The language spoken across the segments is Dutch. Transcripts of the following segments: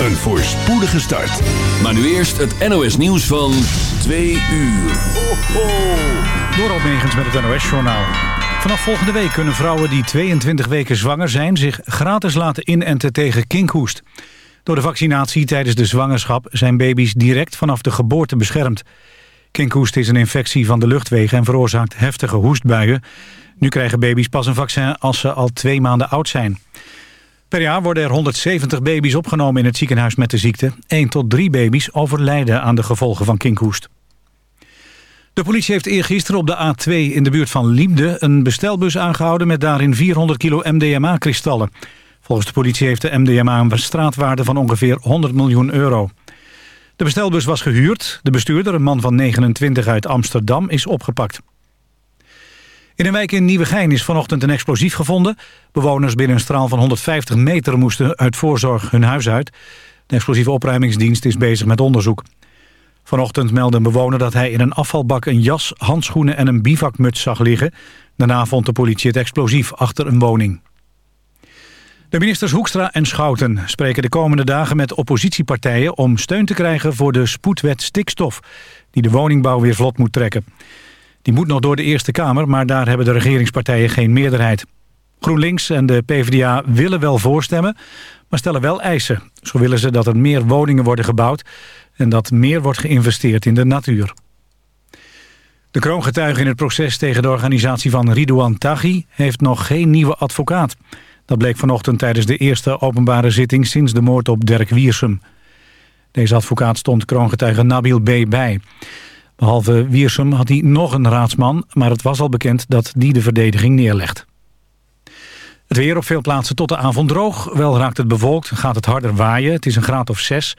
een voorspoedige start. Maar nu eerst het NOS nieuws van 2 uur. Ho, ho. Door met het NOS-journaal. Vanaf volgende week kunnen vrouwen die 22 weken zwanger zijn... zich gratis laten inenten tegen kinkhoest. Door de vaccinatie tijdens de zwangerschap... zijn baby's direct vanaf de geboorte beschermd. Kinkhoest is een infectie van de luchtwegen... en veroorzaakt heftige hoestbuien. Nu krijgen baby's pas een vaccin als ze al twee maanden oud zijn. Per jaar worden er 170 baby's opgenomen in het ziekenhuis met de ziekte. 1 tot 3 baby's overlijden aan de gevolgen van kinkhoest. De politie heeft eergisteren op de A2 in de buurt van Liemde... een bestelbus aangehouden met daarin 400 kilo MDMA-kristallen. Volgens de politie heeft de MDMA een straatwaarde van ongeveer 100 miljoen euro. De bestelbus was gehuurd. De bestuurder, een man van 29 uit Amsterdam, is opgepakt. In een wijk in Nieuwegein is vanochtend een explosief gevonden. Bewoners binnen een straal van 150 meter moesten uit voorzorg hun huis uit. De explosieve opruimingsdienst is bezig met onderzoek. Vanochtend meldde een bewoner dat hij in een afvalbak een jas, handschoenen en een bivakmuts zag liggen. Daarna vond de politie het explosief achter een woning. De ministers Hoekstra en Schouten spreken de komende dagen met oppositiepartijen om steun te krijgen voor de spoedwet stikstof, die de woningbouw weer vlot moet trekken. Die moet nog door de Eerste Kamer, maar daar hebben de regeringspartijen geen meerderheid. GroenLinks en de PvdA willen wel voorstemmen, maar stellen wel eisen. Zo willen ze dat er meer woningen worden gebouwd en dat meer wordt geïnvesteerd in de natuur. De kroongetuige in het proces tegen de organisatie van Ridouan Taghi heeft nog geen nieuwe advocaat. Dat bleek vanochtend tijdens de eerste openbare zitting sinds de moord op Dirk Wiersum. Deze advocaat stond kroongetuige Nabil B. bij. Behalve Wiersum had hij nog een raadsman, maar het was al bekend dat die de verdediging neerlegt. Het weer op veel plaatsen tot de avond droog. Wel raakt het bewolkt, gaat het harder waaien. Het is een graad of zes.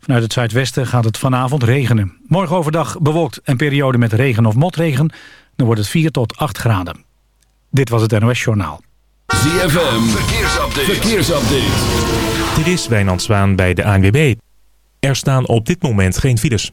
Vanuit het zuidwesten gaat het vanavond regenen. Morgen overdag bewolkt en periode met regen of motregen. Dan wordt het 4 tot 8 graden. Dit was het NOS Journaal. ZFM, verkeersupdate. verkeersupdate. Dit is Wijnand Zwaan bij de ANWB. Er staan op dit moment geen files.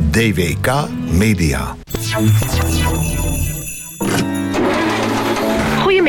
DWK Media.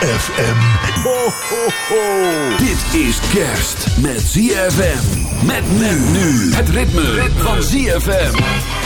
ZFM. Ho, ho, ho. Dit is kerst met ZFM. Met men nu. Het ritme, van ZFM.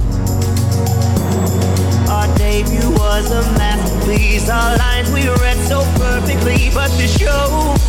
Our debut was a masterpiece. Our lines we read so perfectly, but the show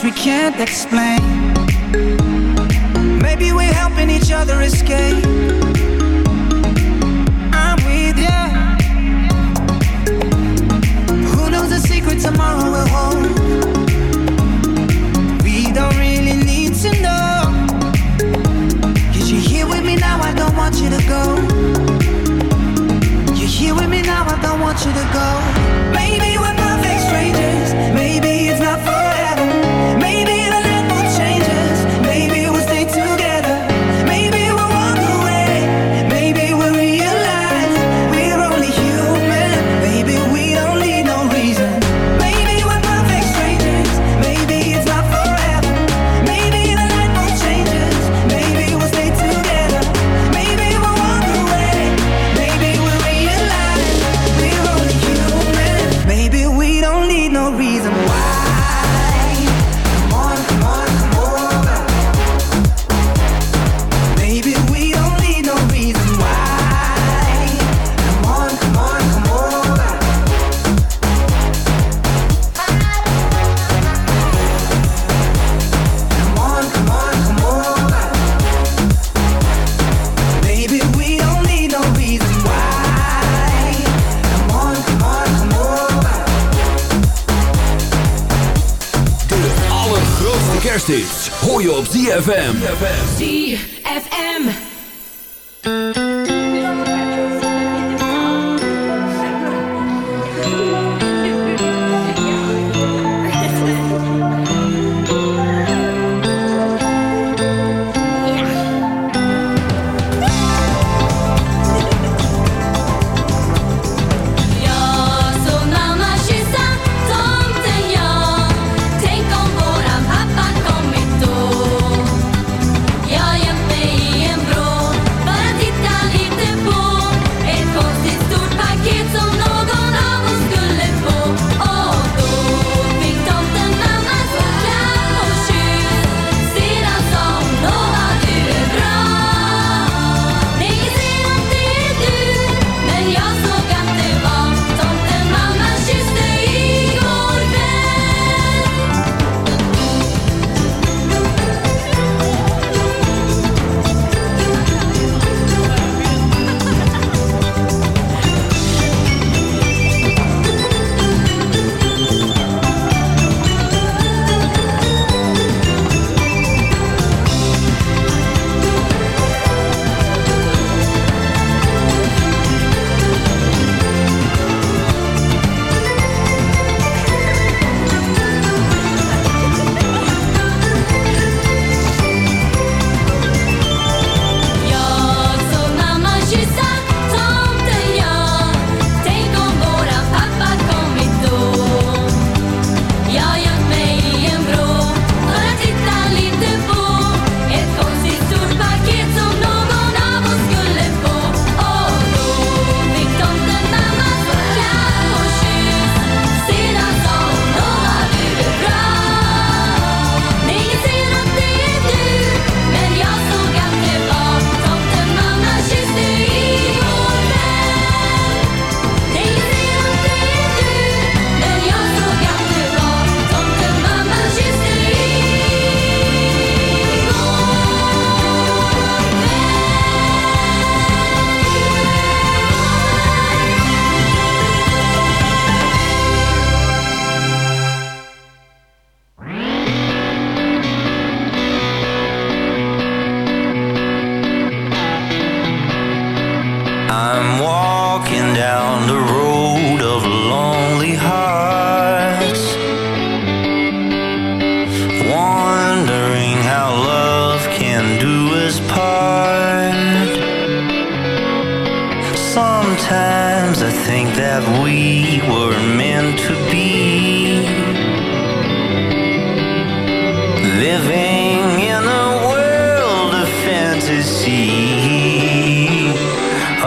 we can't explain.